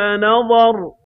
ثُمَّ نَظَرَ